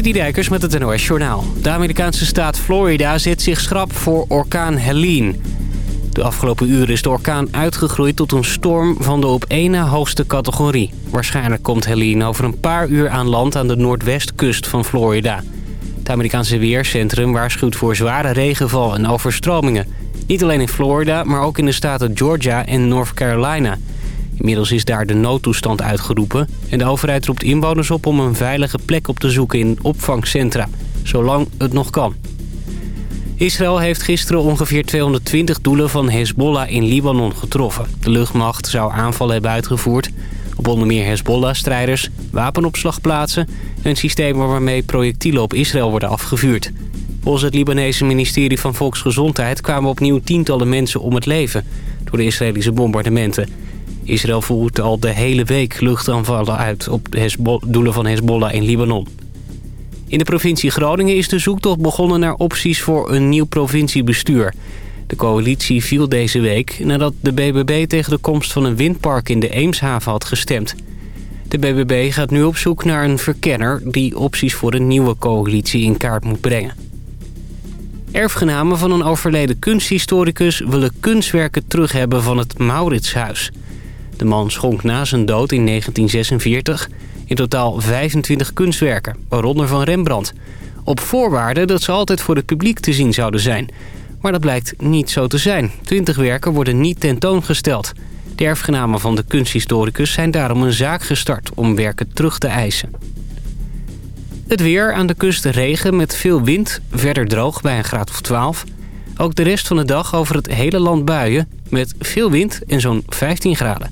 Dijkers met het NOS Journaal. De Amerikaanse staat Florida zet zich schrap voor orkaan Helene. De afgelopen uren is de orkaan uitgegroeid tot een storm van de op na hoogste categorie. Waarschijnlijk komt Helene over een paar uur aan land aan de noordwestkust van Florida. Het Amerikaanse Weercentrum waarschuwt voor zware regenval en overstromingen. Niet alleen in Florida, maar ook in de staten Georgia en North Carolina... Inmiddels is daar de noodtoestand uitgeroepen... en de overheid roept inwoners op om een veilige plek op te zoeken in opvangcentra... zolang het nog kan. Israël heeft gisteren ongeveer 220 doelen van Hezbollah in Libanon getroffen. De luchtmacht zou aanvallen hebben uitgevoerd op onder meer Hezbollah-strijders, wapenopslagplaatsen... en systemen waarmee projectielen op Israël worden afgevuurd. Volgens het Libanese ministerie van Volksgezondheid kwamen opnieuw tientallen mensen om het leven... door de Israëlische bombardementen... Israël voert al de hele week luchtaanvallen uit op doelen van Hezbollah in Libanon. In de provincie Groningen is de zoektocht begonnen naar opties voor een nieuw provinciebestuur. De coalitie viel deze week nadat de BBB tegen de komst van een windpark in de Eemshaven had gestemd. De BBB gaat nu op zoek naar een verkenner die opties voor een nieuwe coalitie in kaart moet brengen. Erfgenamen van een overleden kunsthistoricus willen kunstwerken terug hebben van het Mauritshuis. De man schonk na zijn dood in 1946 in totaal 25 kunstwerken, waaronder van Rembrandt. Op voorwaarde dat ze altijd voor het publiek te zien zouden zijn. Maar dat blijkt niet zo te zijn. 20 werken worden niet tentoongesteld. De erfgenamen van de kunsthistoricus zijn daarom een zaak gestart om werken terug te eisen. Het weer aan de kust regen met veel wind, verder droog bij een graad of 12. Ook de rest van de dag over het hele land buien met veel wind en zo'n 15 graden.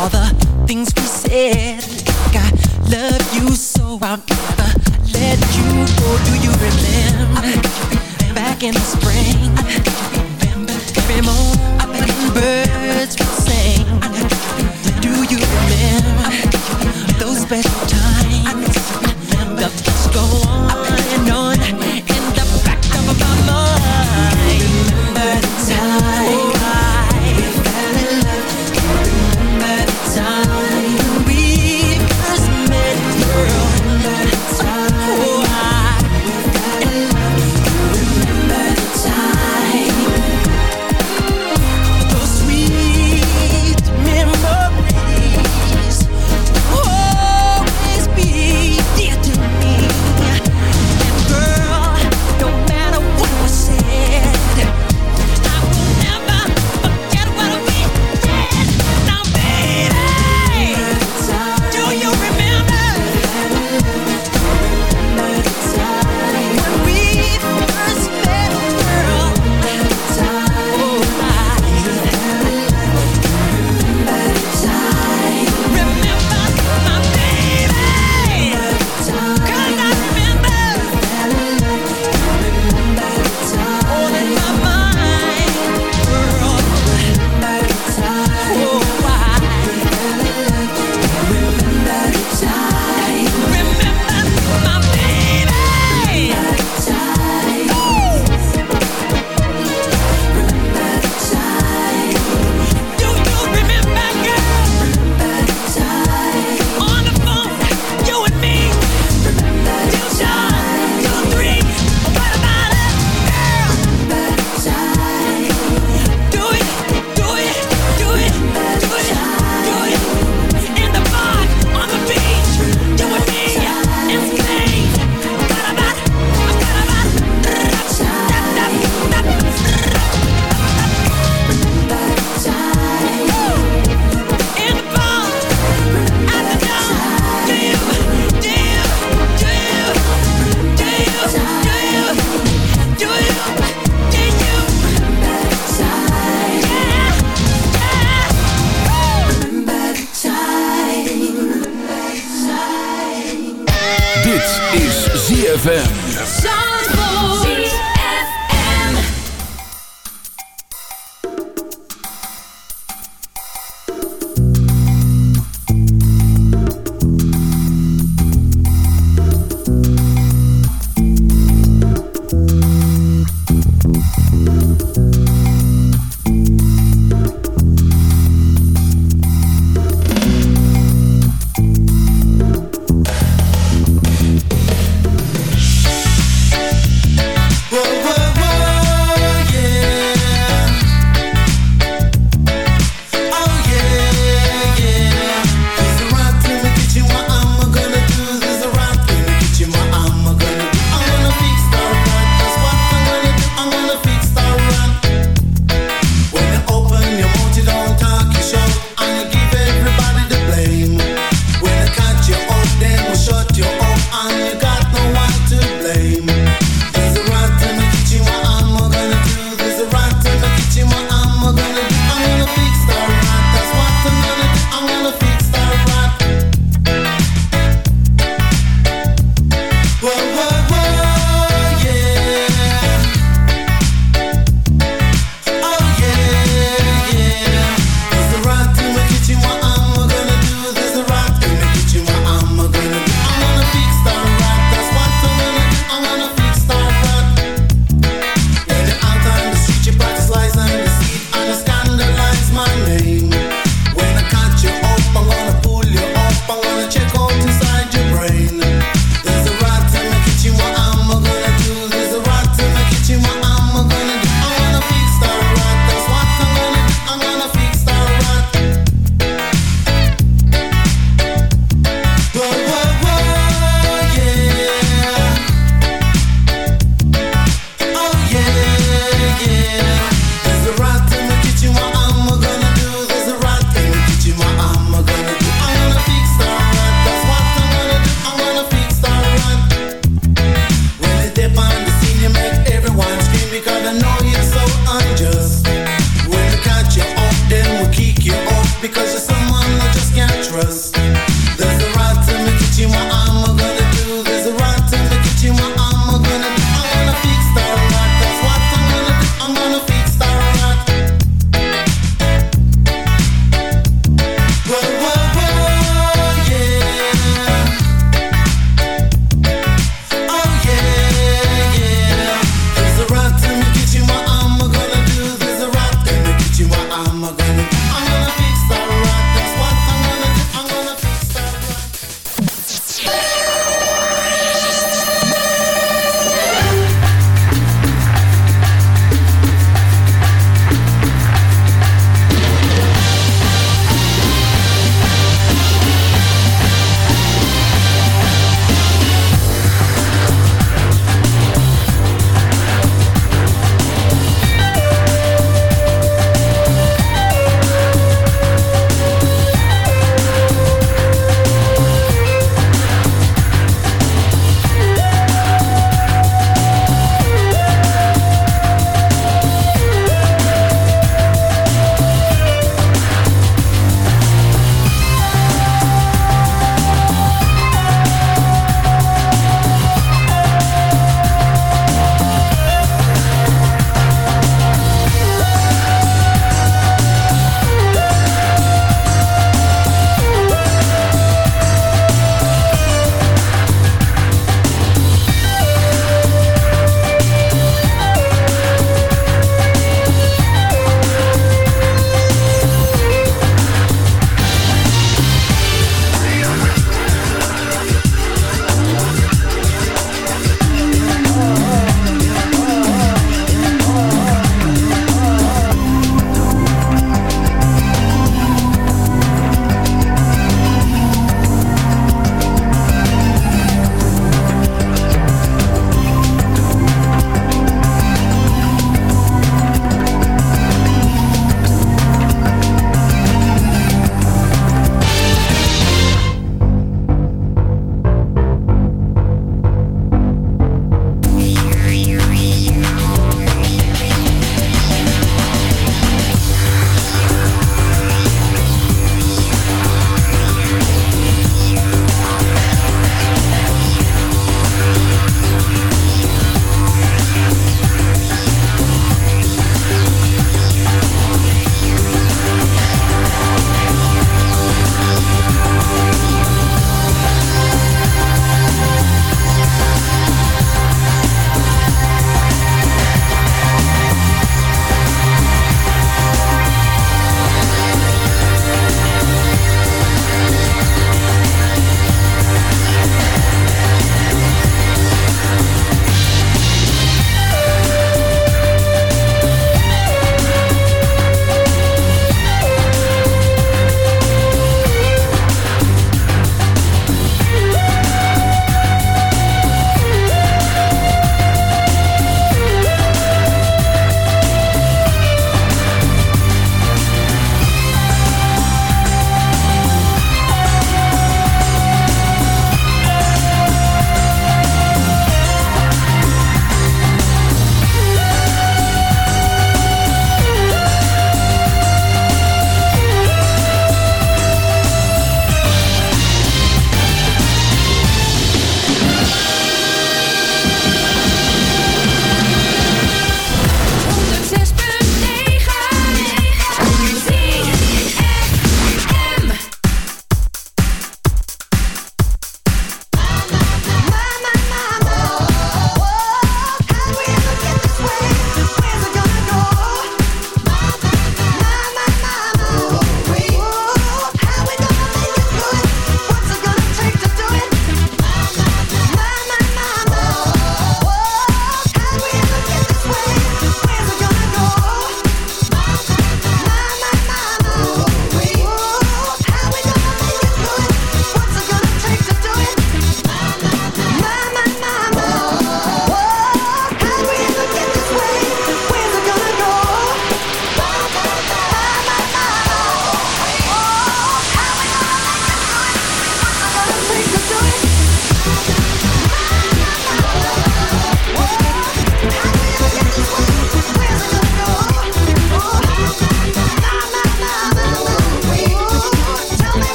all the things we said Like I love you so I'll never let you go Do you remember back in the spring? Every morning birds would sing Do you remember those special times?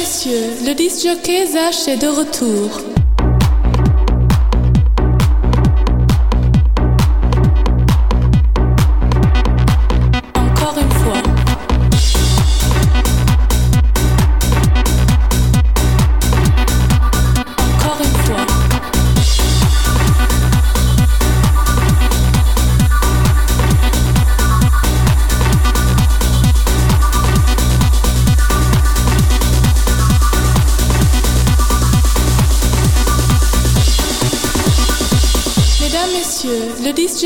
messieurs, le disc jockey Zach est de retour.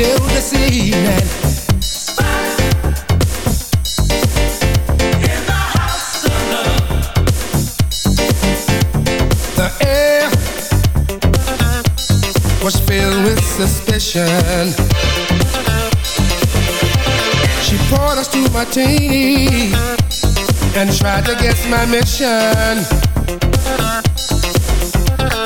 This evening. The air was filled with suspicion. She poured us two martini and tried to guess my mission.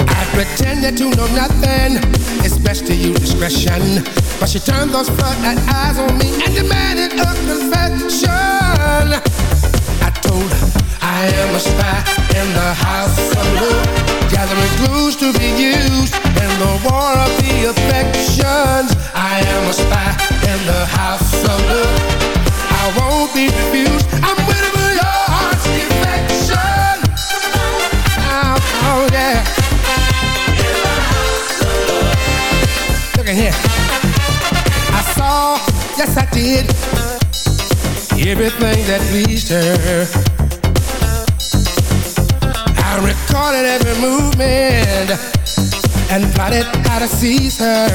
I pretended to know nothing. It's best to use discretion. But she turned those floodlight eyes on me and demanded a confession. I told her I am a spy in the house of love, gathering clues to be used in the war of the affections. I am a spy in the house of love. I won't be refused. I'm waiting for your heart's affection. Oh, oh yeah. Look at here. I yes I did, everything that pleased her. I recorded every movement and plotted how to seize her.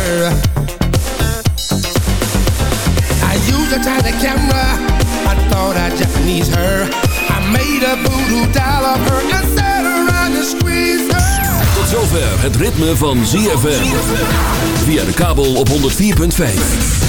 I used a tiny camera. I thought I'd Japanese her. I made a voodoo doll of her and sat around and squeezed her. Tot zover het ritme van ZFM. Via de kabel op 104.5.